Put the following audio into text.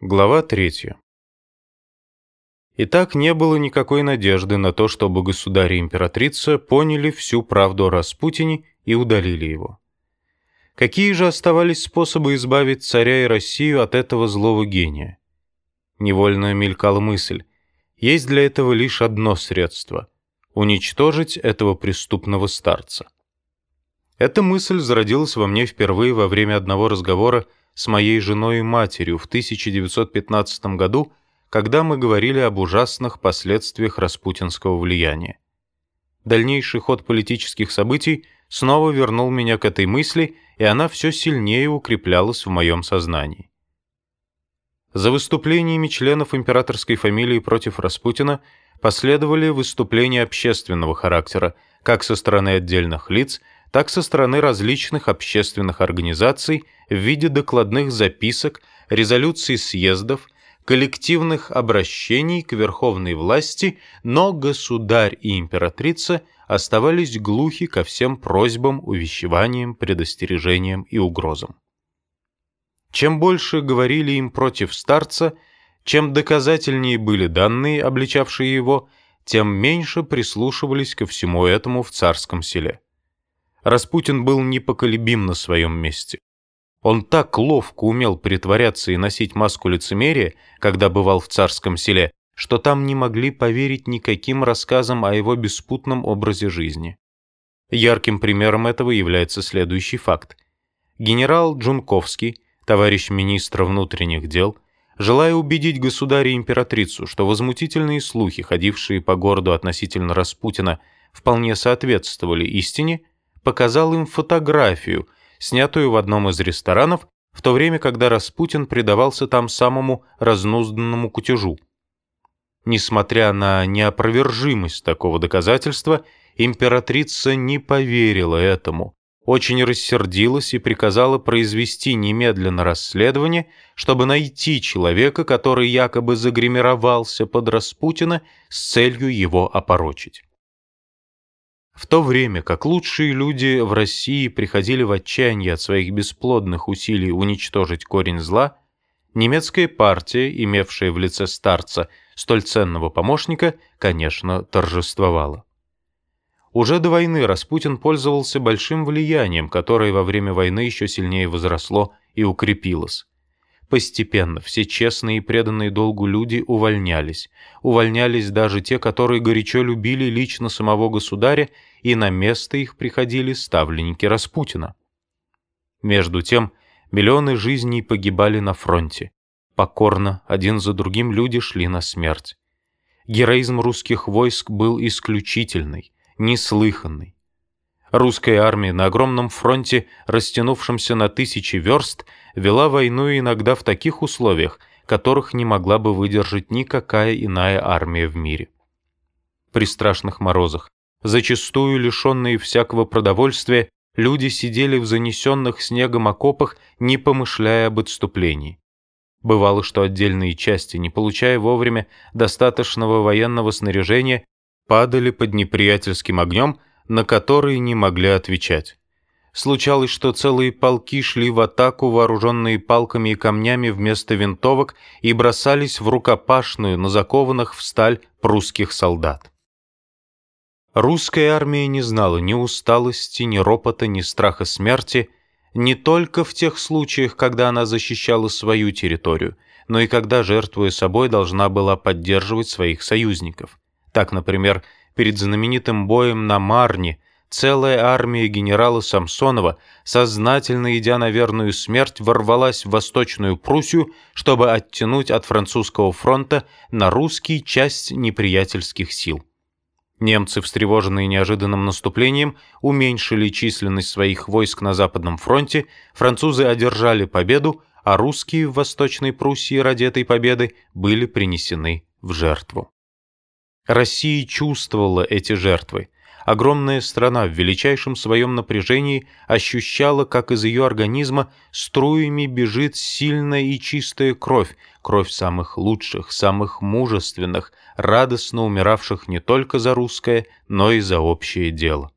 Глава 3. Итак, не было никакой надежды на то, чтобы государь и императрица поняли всю правду о Распутине и удалили его. Какие же оставались способы избавить царя и Россию от этого злого гения? Невольно мелькала мысль. Есть для этого лишь одно средство — уничтожить этого преступного старца. Эта мысль зародилась во мне впервые во время одного разговора с моей женой и матерью в 1915 году, когда мы говорили об ужасных последствиях распутинского влияния. Дальнейший ход политических событий снова вернул меня к этой мысли, и она все сильнее укреплялась в моем сознании. За выступлениями членов императорской фамилии против Распутина последовали выступления общественного характера, как со стороны отдельных лиц – так со стороны различных общественных организаций в виде докладных записок, резолюций съездов, коллективных обращений к верховной власти, но государь и императрица оставались глухи ко всем просьбам, увещеваниям, предостережениям и угрозам. Чем больше говорили им против старца, чем доказательнее были данные, обличавшие его, тем меньше прислушивались ко всему этому в царском селе. Распутин был непоколебим на своем месте. Он так ловко умел притворяться и носить маску лицемерия, когда бывал в царском селе, что там не могли поверить никаким рассказам о его беспутном образе жизни. Ярким примером этого является следующий факт. Генерал Джунковский, товарищ министра внутренних дел, желая убедить государя и императрицу, что возмутительные слухи, ходившие по городу относительно Распутина, вполне соответствовали истине, показал им фотографию, снятую в одном из ресторанов, в то время, когда Распутин предавался там самому разнузданному кутежу. Несмотря на неопровержимость такого доказательства, императрица не поверила этому, очень рассердилась и приказала произвести немедленно расследование, чтобы найти человека, который якобы загримировался под Распутина с целью его опорочить. В то время как лучшие люди в России приходили в отчаяние от своих бесплодных усилий уничтожить корень зла, немецкая партия, имевшая в лице старца столь ценного помощника, конечно, торжествовала. Уже до войны Распутин пользовался большим влиянием, которое во время войны еще сильнее возросло и укрепилось. Постепенно все честные и преданные долгу люди увольнялись. Увольнялись даже те, которые горячо любили лично самого государя, и на место их приходили ставленники Распутина. Между тем, миллионы жизней погибали на фронте. Покорно, один за другим люди шли на смерть. Героизм русских войск был исключительный, неслыханный. Русская армия на огромном фронте, растянувшемся на тысячи верст, вела войну иногда в таких условиях, которых не могла бы выдержать никакая иная армия в мире. При страшных морозах, зачастую лишенные всякого продовольствия, люди сидели в занесенных снегом окопах, не помышляя об отступлении. Бывало, что отдельные части, не получая вовремя достаточного военного снаряжения, падали под неприятельским огнем, на которые не могли отвечать. Случалось, что целые полки шли в атаку, вооруженные палками и камнями вместо винтовок, и бросались в рукопашную на закованных в сталь прусских солдат. Русская армия не знала ни усталости, ни ропота, ни страха смерти, не только в тех случаях, когда она защищала свою территорию, но и когда, жертвуя собой, должна была поддерживать своих союзников. Так, например, перед знаменитым боем на Марне целая армия генерала Самсонова, сознательно идя на верную смерть, ворвалась в Восточную Пруссию, чтобы оттянуть от французского фронта на русский часть неприятельских сил. Немцы, встревоженные неожиданным наступлением, уменьшили численность своих войск на Западном фронте, французы одержали победу, а русские в Восточной Пруссии ради этой победы были принесены в жертву. Россия чувствовала эти жертвы. Огромная страна в величайшем своем напряжении ощущала, как из ее организма струями бежит сильная и чистая кровь, кровь самых лучших, самых мужественных, радостно умиравших не только за русское, но и за общее дело.